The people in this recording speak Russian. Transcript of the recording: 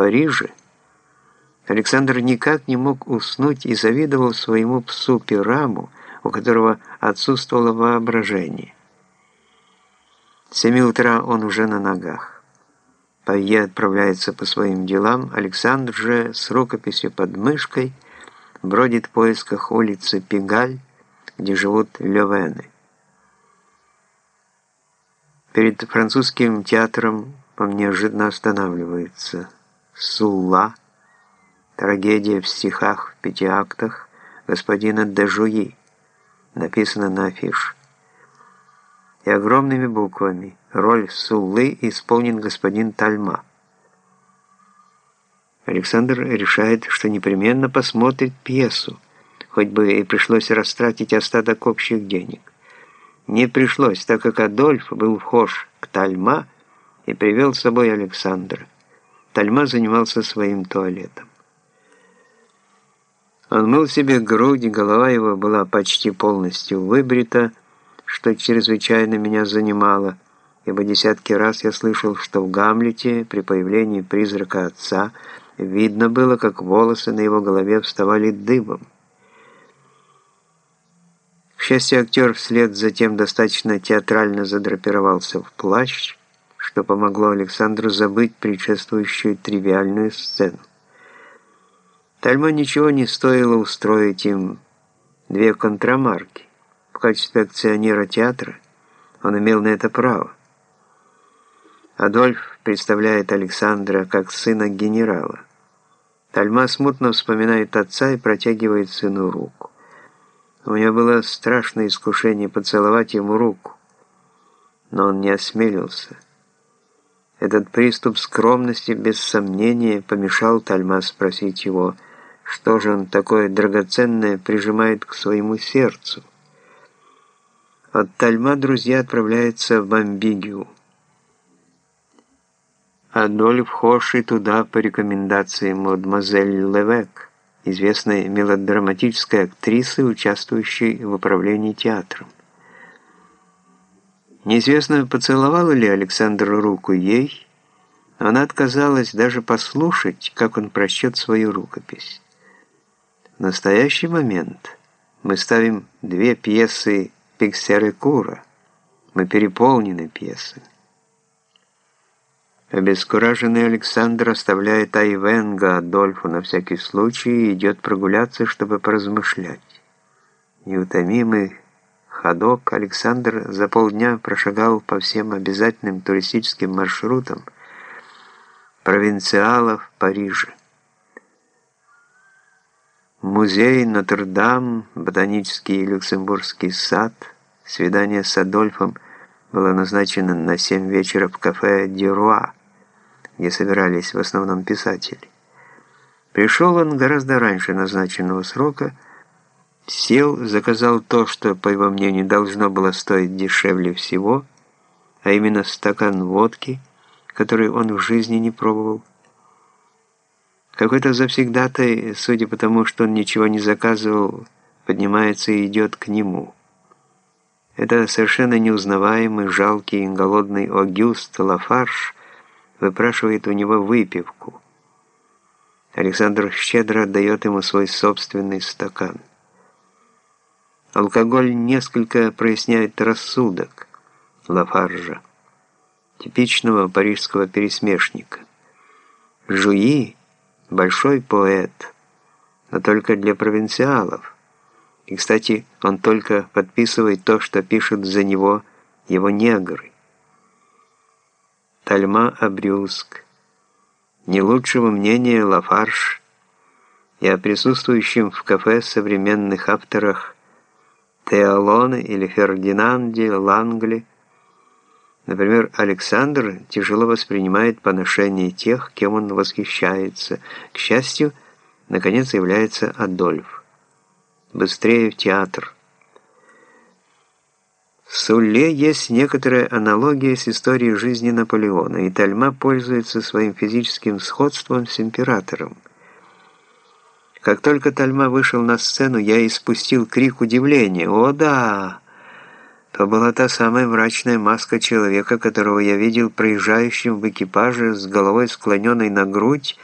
Париже, Александр никак не мог уснуть и завидовал своему псу Пираму, у которого отсутствовало воображение. С семи утра он уже на ногах. Павье отправляется по своим делам, Александр же с рукописью под мышкой бродит в поисках улицы Пигаль, где живут Левены. Перед французским театром он неожиданно останавливается. Сулла, трагедия в стихах в пяти актах господина Дежуи, написано на афише. И огромными буквами роль Суллы исполнен господин Тальма. Александр решает, что непременно посмотрит пьесу, хоть бы и пришлось растратить остаток общих денег. Не пришлось, так как Адольф был вхож к Тальма и привел с собой Александра. Тальма занимался своим туалетом. Он мыл себе грудь, голова его была почти полностью выбрита, что чрезвычайно меня занимало, ибо десятки раз я слышал, что в Гамлете при появлении призрака отца видно было, как волосы на его голове вставали дыбом. К счастью, актер вслед затем достаточно театрально задрапировался в плащ, что помогло Александру забыть предшествующую тривиальную сцену. Тальма ничего не стоило устроить им две контрамарки. В качестве акционера театра он имел на это право. Адольф представляет Александра как сына генерала. Тальма смутно вспоминает отца и протягивает сыну руку. У меня было страшное искушение поцеловать ему руку, но он не осмелился. Этот приступ скромности, без сомнения, помешал Тальма спросить его, что же он такое драгоценное прижимает к своему сердцу. От Тальма друзья отправляются в Амбигию. Адольф Хош и туда по рекомендации мадемуазель Левек известной мелодраматической актрисы, участвующей в управлении театром. Неизвестно, поцеловала ли Александр руку ей, она отказалась даже послушать, как он прочтет свою рукопись. В настоящий момент мы ставим две пьесы Пиксерекура, мы переполнены пьесами. Обескураженный Александр оставляет Айвенга Адольфу на всякий случай и идет прогуляться, чтобы поразмышлять. Неутомимый ходок Александр за полдня прошагал по всем обязательным туристическим маршрутам провинциалов Парижа. Музей Нотр-Дам, ботанический и люксембургский сад, свидание с Адольфом было назначено на 7 вечера в кафе «Дюруа», где собирались в основном писатели. Пришел он гораздо раньше назначенного срока, сел, заказал то, что, по его мнению, должно было стоить дешевле всего, а именно стакан водки, который он в жизни не пробовал. Какой-то завсегдатай, судя по тому, что он ничего не заказывал, поднимается и идет к нему. Это совершенно неузнаваемый, жалкий, голодный Огюст Лафарш – выпрашивает у него выпивку. Александр щедро отдает ему свой собственный стакан. Алкоголь несколько проясняет рассудок Лафаржа, типичного парижского пересмешника. Жуи – большой поэт, но только для провинциалов. И, кстати, он только подписывает то, что пишут за него его негры. Тальма-Абрюск. Не лучшего мнения Лафарш и о присутствующем в кафе современных авторах Теолоне или Фердинанде Лангли. Например, Александр тяжело воспринимает поношение тех, кем он восхищается. К счастью, наконец является Адольф. Быстрее в театр. В Сулле есть некоторая аналогия с историей жизни Наполеона, и Тальма пользуется своим физическим сходством с императором. Как только Тальма вышел на сцену, я испустил крик удивления. «О да! то была та самая мрачная маска человека, которого я видел проезжающим в экипаже с головой склоненной на грудь,